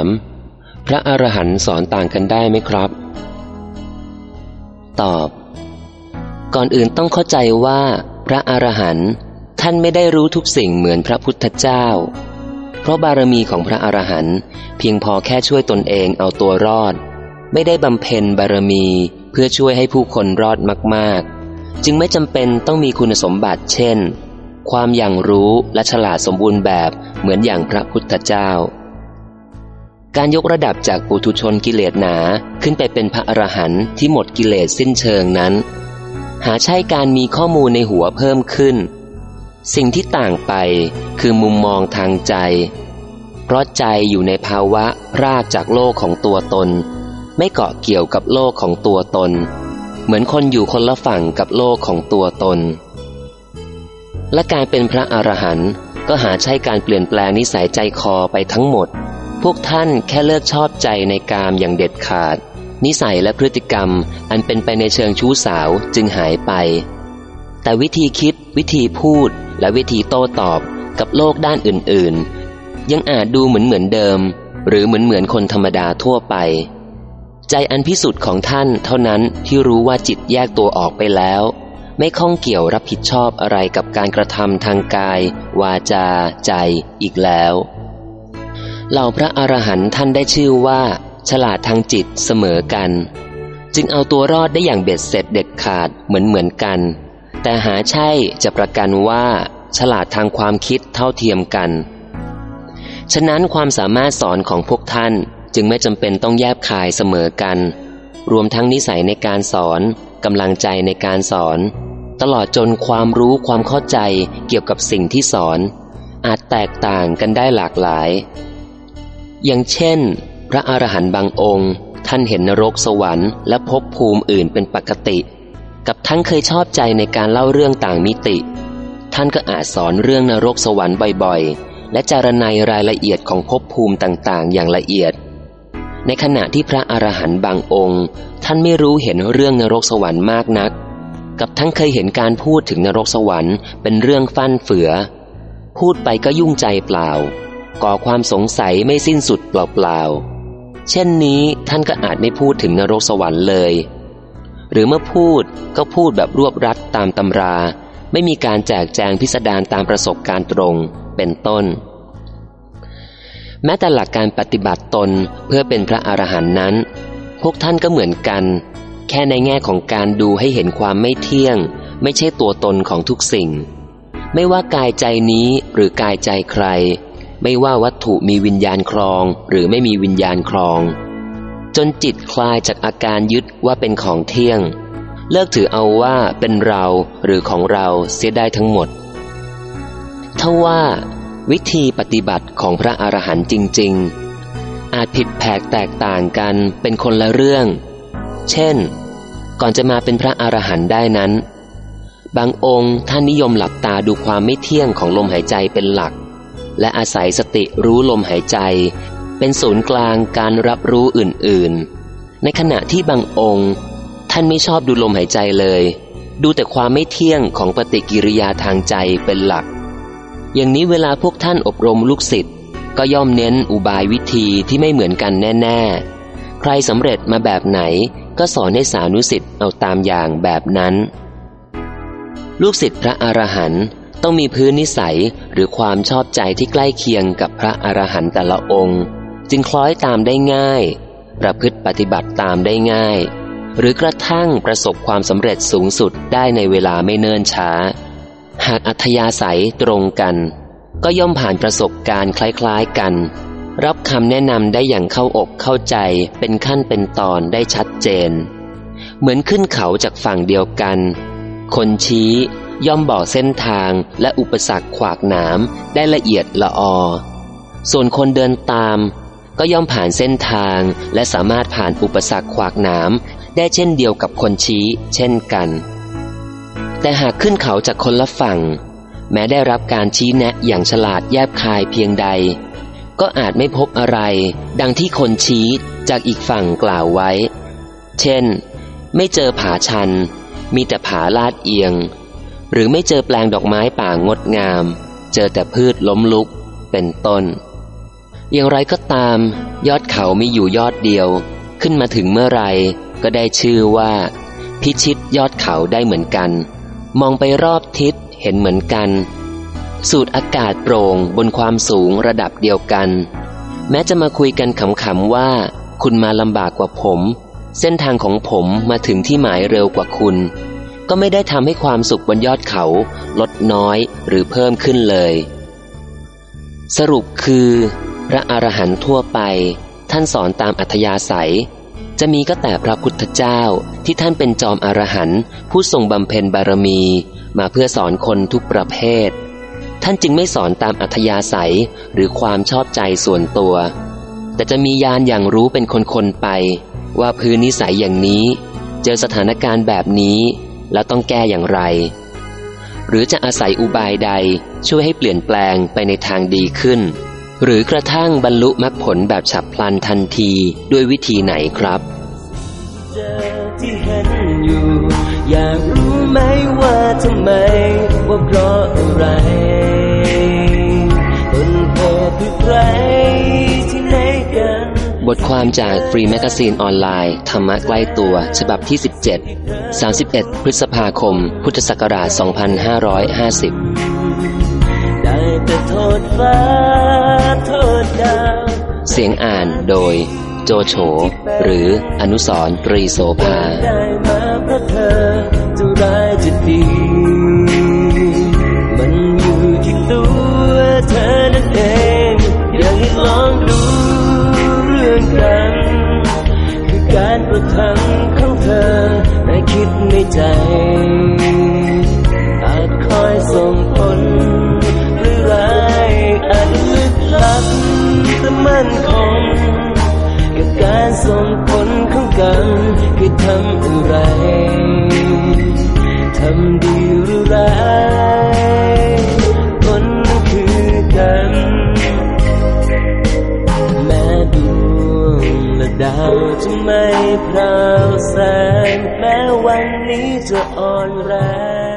ามพระอรหันต์สอนต่างกันได้ไหมครับ ตอบ ก่อนอื่นต้องเข้าใจว่า พระอรหันต์ท่านไม่ได้รู้ทุกสิ่งเหมือนพระพุทธเจ้า เพราะบารมีของพระอรหันต์เพียงพอแค่ช่วยตนเองเอาตัวรอด ไม่ได้บำเพ็ญบารมีเพื่อช่วยให้ผู้คนรอดมากๆ จึงไม่จำเป็นต้องมีคุณสมบัติเช่น ความอย่างรู้และฉลาดสมบูรณ์แบบเหมือนอย่างพระพุทธเจ้า การยกระดับจากปุถุชนกิเลสหนาขึ้นไปเป็นพระอรหันต์ที่หมดกิเลสสิ้นเชิงนั้น หาใช่การมีข้อมูลในหัวเพิ่มขึ้น สิ่งที่ต่างไปคือมุมมองทางใจ เพราะใจอยู่ในภาวะรากจากโลกของตัวตน ไม่เกาะเกี่ยวกับโลกของตัวตน เหมือนคนอยู่คนละฝั่งกับโลกของตัวตน และการเป็นพระอรหันต์ก็หาใช่การเปลี่ยนแปลงนิสัยใจคอไปทั้งหมด พวกท่านแค่เลิกชอบใจในกามอย่างเด็ดขาด นิสัยและพฤติกรรมอันเป็นไปในเชิงชู้สาวจึงหายไป แต่วิธีคิด วิธีพูด และวิธีโต้ตอบกับโลกด้านอื่นๆ ยังอาจดูเหมือนเหมือนเดิม หรือเหมือนเหมือนคนธรรมดาทั่วไป ใจอันพิสุทธิ์ของท่านเท่านั้นที่รู้ว่าจิตแยกตัวออกไปแล้ว ไม่ข้องเกี่ยวรับผิดชอบอะไรกับการกระทำทางกาย วาจา ใจอีกแล้ว เหล่าพระอรหันต์ท่านได้ชื่อว่า ฉลาดทางจิตเสมอกัน จึงเอาตัวรอดได้อย่างเบ็ดเสร็จเด็ดขาดเหมือนเหมือนกัน แต่หาใช่จะประกันว่า ฉลาดทางความคิดเท่าเทียมกัน ฉะนั้นความสามารถสอนของพวกท่านจึงไม่จำเป็นต้องแยบคายเสมอกัน รวมทั้งนิสัยในการสอนกำลังใจในการสอน ตลอดจนความรู้ความเข้าใจเกี่ยวกับสิ่งที่สอน อาจแตกต่างกันได้หลากหลาย อย่างเช่น พระอรหันต์บางองค์ ท่านเห็นนรกสวรรค์และภพภูมิอื่นเป็นปกติ กับท่านเคยชอบใจในการเล่าเรื่องต่างมิติ ท่านก็อาจสอนเรื่องนรกสวรรค์บ่อยๆ และจารณัยรายละเอียดของภพภูมิต่างๆ อย่างละเอียด ในขณะที่พระอรหันต์บางองค์ ท่านไม่รู้เห็นเรื่องนรกสวรรค์มากนัก กับทั้งเคยเห็นการพูดถึงนรกสวรรค์เป็นเรื่องฟั่นเฟือ พูดไปก็ยุ่งใจเปล่า ก่อความสงสัยไม่สิ้นสุดเปล่าๆ เช่นนี้ท่านก็อาจไม่พูดถึงนรกสวรรค์เลย หรือเมื่อพูดก็พูดแบบรวบรัดตามตำรา ไม่มีการแจกแจงพิสดารตามประสบการณ์ตรงเป็นต้น แม้แต่หลักการปฏิบัติตนเพื่อเป็นพระอรหันต์นั้น พวกท่านก็เหมือนกัน แค่ในแง่ของการดูให้เห็นความไม่เที่ยง ไม่ใช่ตัวตนของทุกสิ่ง ไม่ว่ากายใจนี้หรือกายใจใคร ไม่ว่าวัตถุมีวิญญาณครอง หรือไม่มีวิญญาณครอง จนจิตคลายจากอาการยึดว่าเป็นของเที่ยง เลิกถือเอาว่าเป็นเราหรือของเราเสียได้ทั้งหมดทว่าวิธีปฏิบัติของพระอรหันต์จริง ๆ อาจผิดแผกแตกต่างกันเป็นคนละเรื่อง เช่น ก่อนจะมาเป็นพระอรหันต์ได้นั้น บางองค์ท่านนิยมหลับตาดูความไม่เที่ยงของลมหายใจเป็นหลัก และอาศัยสติรู้ลมหายใจ เป็นศูนย์กลางการรับรู้อื่นๆ ในขณะที่บางองค์ ท่านไม่ชอบดูลมหายใจเลย ดูแต่ความไม่เที่ยงของปฏิกิริยาทางใจเป็นหลัก อย่างนี้เวลาพวกท่านอบรมลูกศิษย์ก็ย่อมเน้นอุบายวิธีที่ไม่เหมือนกันแน่ ๆ ใครสำเร็จมาแบบไหนก็สอนให้สานุสิทธิ์เอาตามอย่างแบบนั้น ลูกศิษย์พระอรหันต์ ต้องมีพื้นนิสัยหรือความชอบใจที่ใกล้เคียงกับพระอรหันต์แต่ละองค์ จึงคล้อยตามได้ง่าย ประพฤติปฏิบัติตามได้ง่าย หรือกระทั่งประสบความสำเร็จสูงสุดได้ในเวลาไม่เนิ่นช้า หากอัธยาศัยตรงกัน ก็ย่อมผ่านประสบการณ์คล้ายๆกัน รับคำแนะนำได้อย่างเข้าอกเข้าใจเป็นขั้นเป็นตอนได้ชัดเจน เหมือนขึ้นเขาจากฝั่งเดียวกัน คนชี้ ย่อมบอกเส้นทางและอุปสรรคขวากหนามได้ละเอียดละออ ส่วนคนเดินตาม ก็ย่อมผ่านเส้นทางและสามารถผ่านอุปสรรคขวากหนามได้เช่นเดียวกับคนชี้ เช่นกัน แต่หากขึ้นเขาจากคนละฝั่ง แม้ได้รับการชี้แนะอย่างฉลาดแยบคายเพียงใด ก็อาจไม่พบอะไร ดังที่คนชี้จากอีกฝั่งกล่าวไว้ เช่น ไม่เจอผาชัน มีแต่ผาลาดเอียง หรือไม่เจอแปลงดอกไม้ป่างดงาม เจอแต่พืชล้มลุก เป็นต้น อย่างไรก็ตาม ยอดเขามีอยู่ยอดเดียว ขึ้นมาถึงเมื่อไรก็ได้ชื่อว่า พิชิตยอดเขาได้เหมือนกัน มองไปรอบทิศเห็นเหมือนกัน สูดอากาศโปร่งบนความสูงระดับเดียวกัน แม้จะมาคุยกันขำๆว่า คุณมาลำบากกว่าผม เส้นทางของผมมาถึงที่หมายเร็วกว่าคุณ ก็ไม่ได้ทำให้ความสุขบนยอดเขาลดน้อยหรือเพิ่มขึ้นเลย สรุปคือ พระอรหันต์ทั่วไป ท่านสอนตามอัธยาศัย จะมีก็แต่พระพุทธเจ้าที่ท่านเป็นจอมอรหันต์ผู้ทรงบำเพ็ญบารมี มาเพื่อสอนคนทุกประเภท ท่านจึงไม่สอนตามอัธยาศัยหรือความชอบใจส่วนตัว แต่จะมียานอย่างรู้เป็นคนๆไป ว่าพื้นนิสัยอย่างนี้ เจอสถานการณ์แบบนี้ แล้วต้องแก้อย่างไร หรือจะอาศัยอุบายใดช่วยให้เปลี่ยนแปลงไปในทางดีขึ้น หรือกระทั่งบรรลุมรรคผลแบบฉับพลันทันทีด้วยวิธีไหนครับเจอที่เห็นอยู่ อยากรู้ไหมว่าทำไม บทความจาก free magazine ออนไลน์ ธรรมะใกล้ตัว ฉบับที่ 17 31 พฤษภาคม พุทธศักราช 2550 ได้แต่โทษฟ้าโทษดาวเสียงอ่านโดยโจโฉหรืออนุสรณ์ ตรีโสภาได้มาเพราะเธอจะร้ายจะดี รประทังของเธอได้คิดในใจ อาจคอยส่งผลหรือร้ายอาจลึกลับแต่มั่นคงกับการส่งผลของกันคือทำอะไร ทำดีหรือร้าย และดาจะไม่พราวแสงแม้วันนี้จะอ่อนแรง